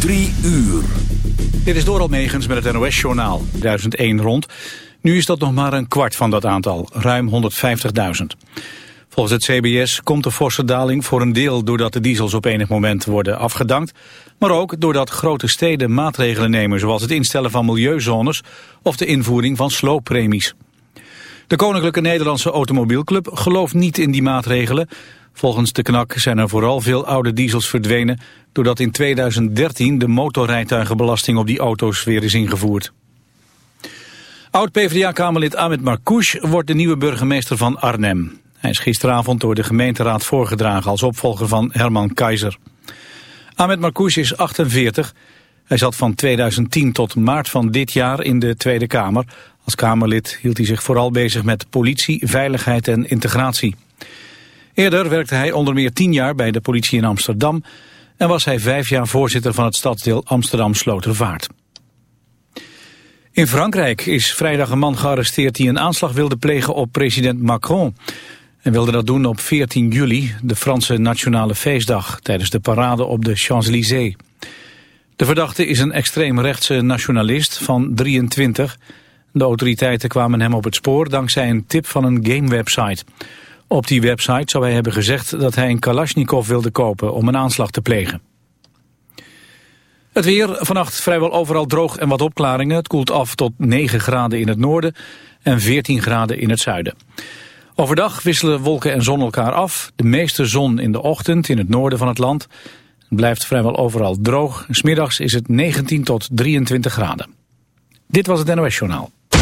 Drie uur. Dit is Doral Megens met het NOS-journaal. 1001 rond. Nu is dat nog maar een kwart van dat aantal, ruim 150.000. Volgens het CBS komt de forse daling voor een deel doordat de diesels op enig moment worden afgedankt, maar ook doordat grote steden maatregelen nemen zoals het instellen van milieuzones of de invoering van slooppremies. De Koninklijke Nederlandse Automobielclub gelooft niet in die maatregelen. Volgens de KNAK zijn er vooral veel oude diesels verdwenen... doordat in 2013 de motorrijtuigenbelasting op die auto's weer is ingevoerd. Oud-PVDA-kamerlid Ahmed Marcouch wordt de nieuwe burgemeester van Arnhem. Hij is gisteravond door de gemeenteraad voorgedragen als opvolger van Herman Keizer. Ahmed Marcouch is 48. Hij zat van 2010 tot maart van dit jaar in de Tweede Kamer. Als Kamerlid hield hij zich vooral bezig met politie, veiligheid en integratie. Eerder werkte hij onder meer tien jaar bij de politie in Amsterdam... en was hij vijf jaar voorzitter van het stadsdeel Amsterdam-Slotervaart. In Frankrijk is vrijdag een man gearresteerd die een aanslag wilde plegen op president Macron. Hij wilde dat doen op 14 juli, de Franse nationale feestdag, tijdens de parade op de Champs-Élysées. De verdachte is een extreemrechtse nationalist van 23. De autoriteiten kwamen hem op het spoor dankzij een tip van een gamewebsite. Op die website zou hij hebben gezegd dat hij een Kalashnikov wilde kopen om een aanslag te plegen. Het weer, vannacht vrijwel overal droog en wat opklaringen. Het koelt af tot 9 graden in het noorden en 14 graden in het zuiden. Overdag wisselen wolken en zon elkaar af. De meeste zon in de ochtend in het noorden van het land. Het blijft vrijwel overal droog. Smiddags is het 19 tot 23 graden. Dit was het NOS Journaal.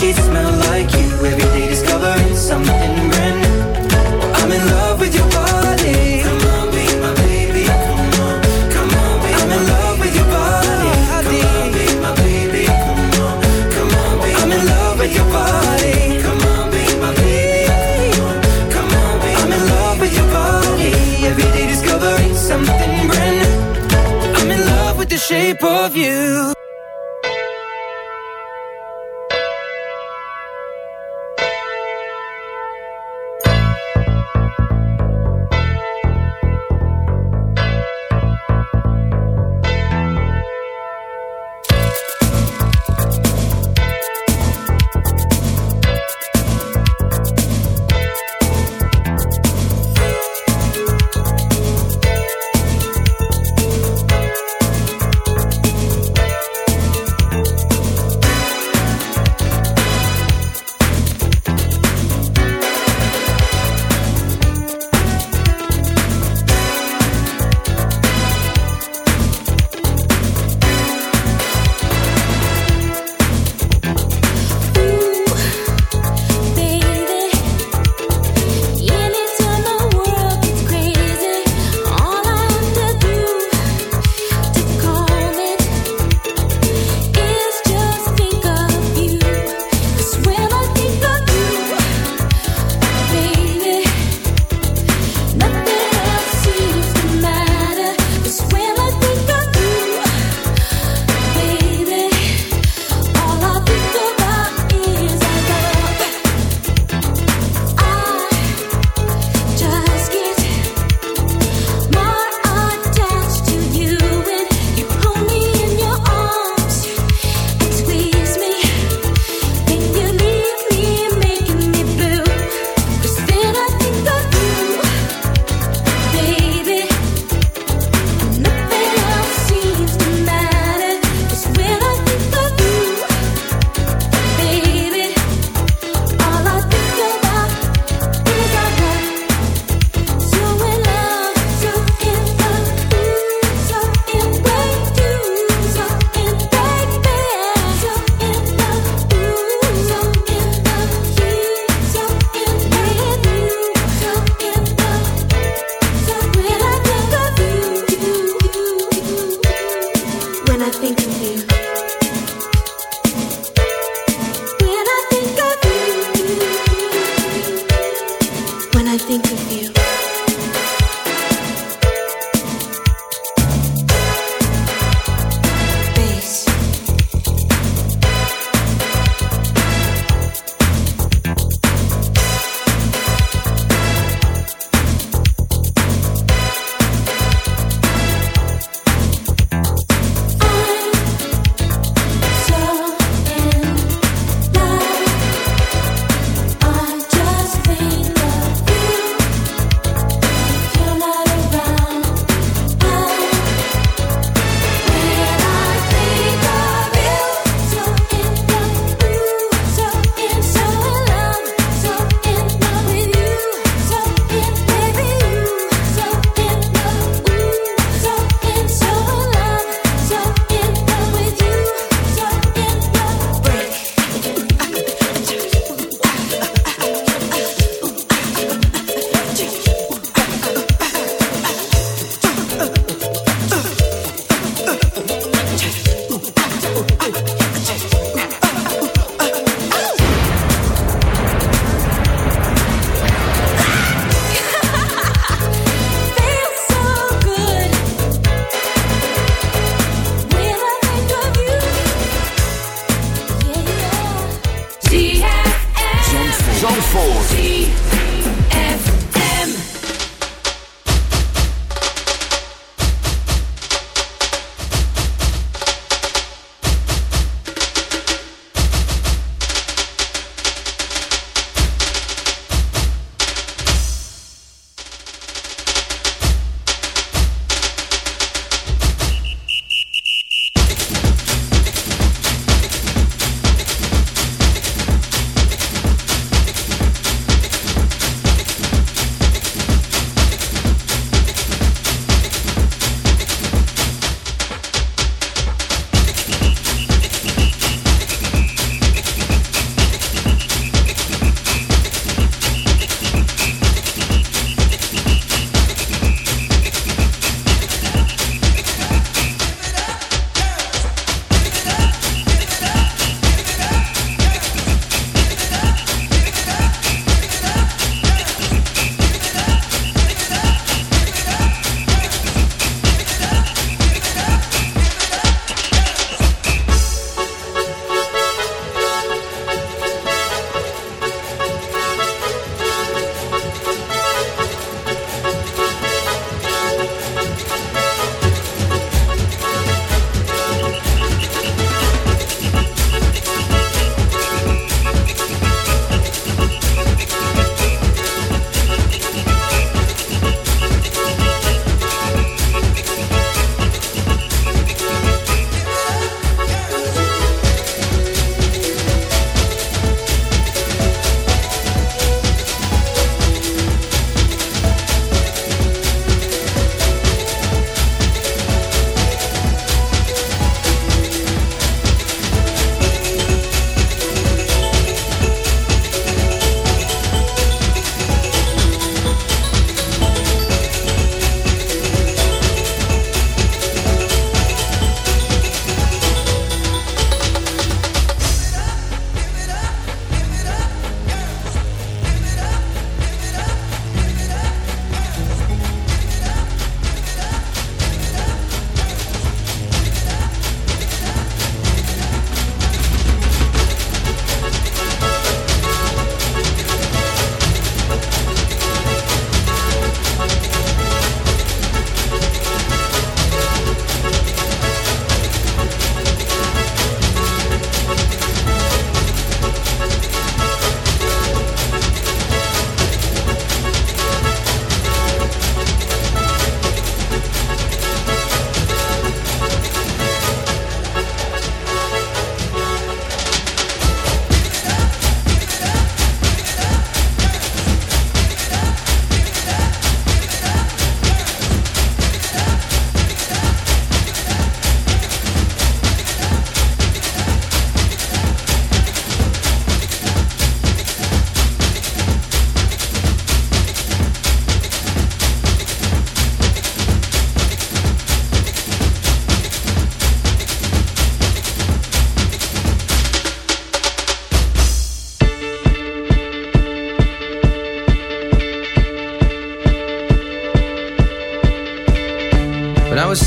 she's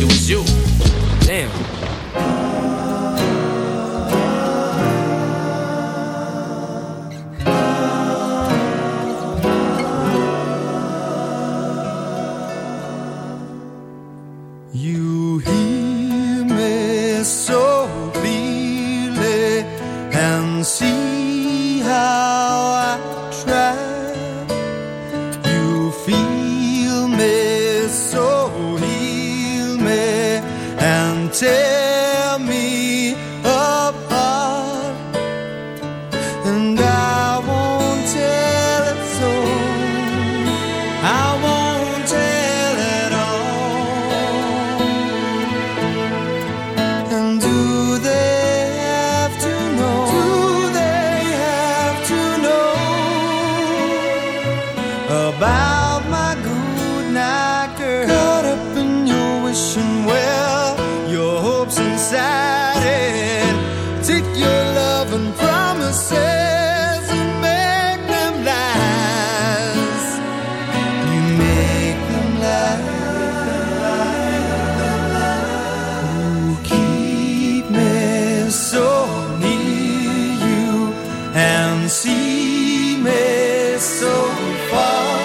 it was you. Damn. can see me so far.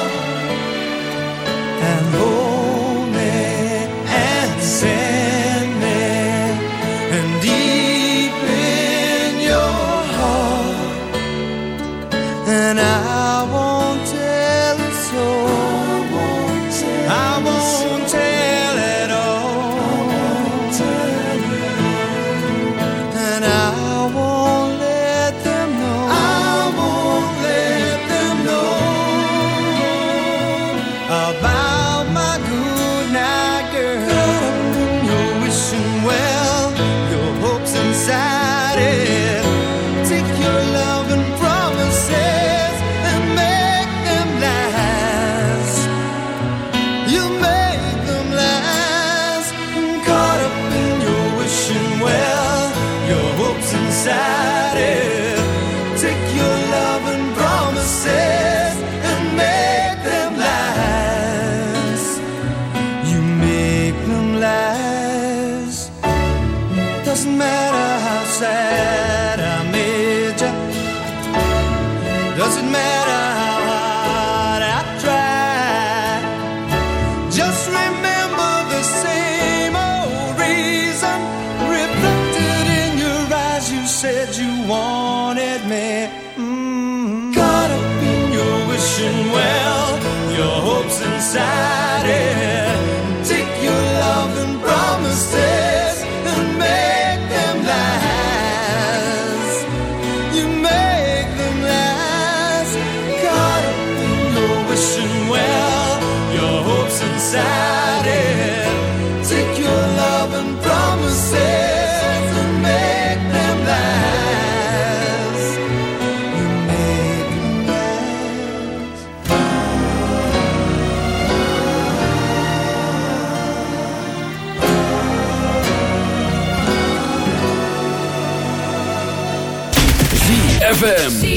ZFM.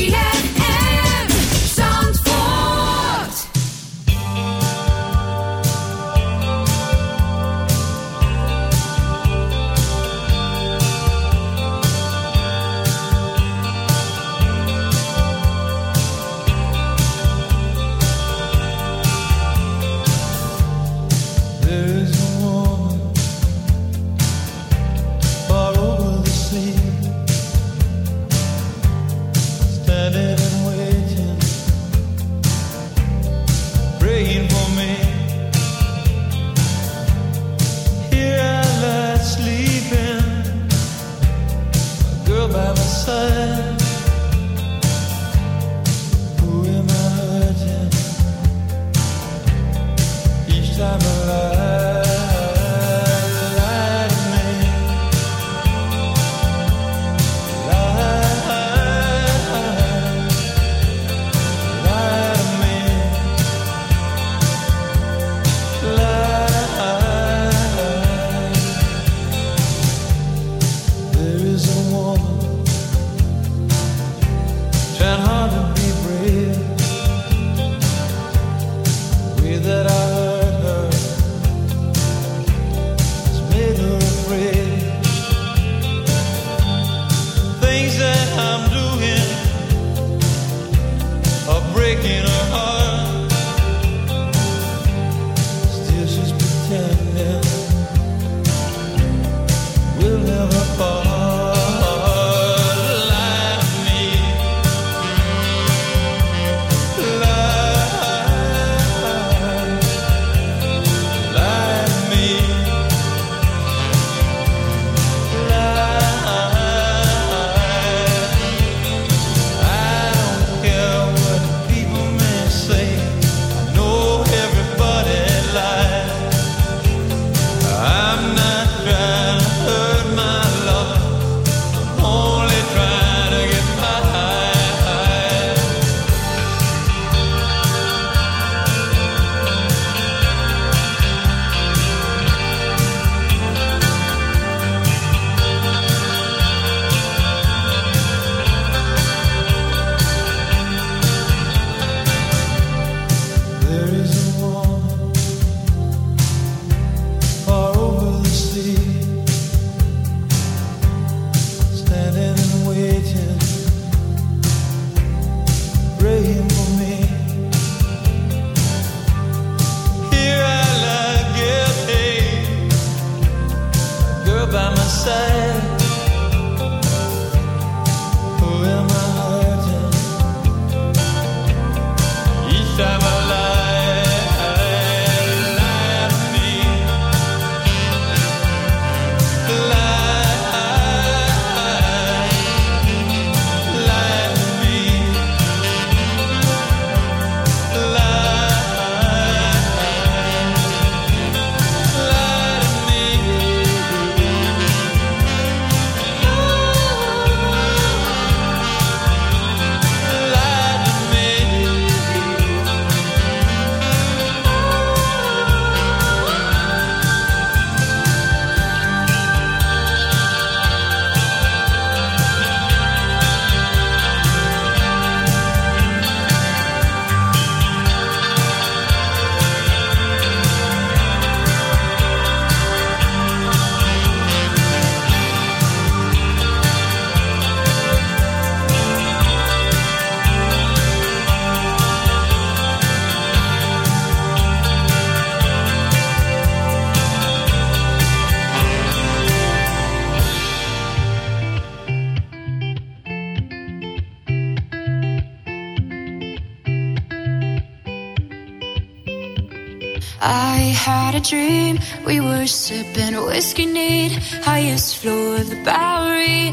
sipping whiskey, need highest floor of the Bowery.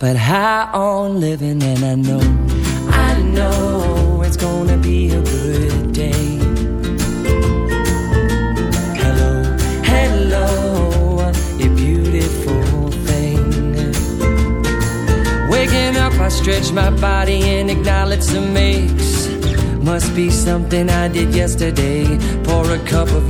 but high on living, and I know, I know it's gonna be a good day. Hello, hello, you beautiful thing. Waking up, I stretch my body and acknowledge the mix. Must be something I did yesterday. Pour a cup of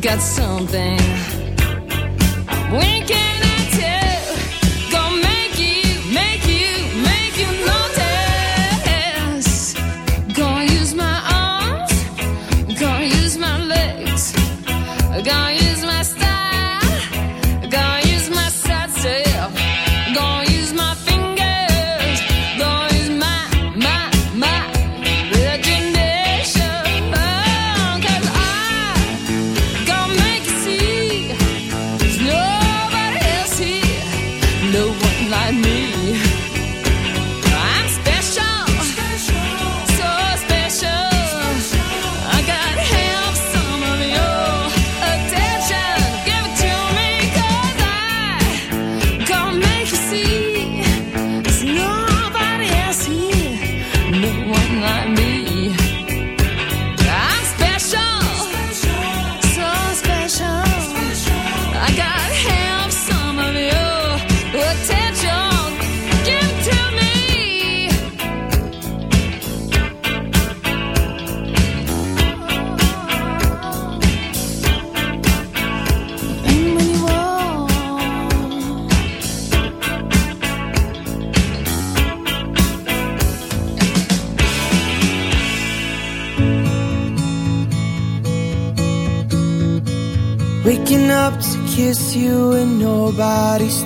got something. We can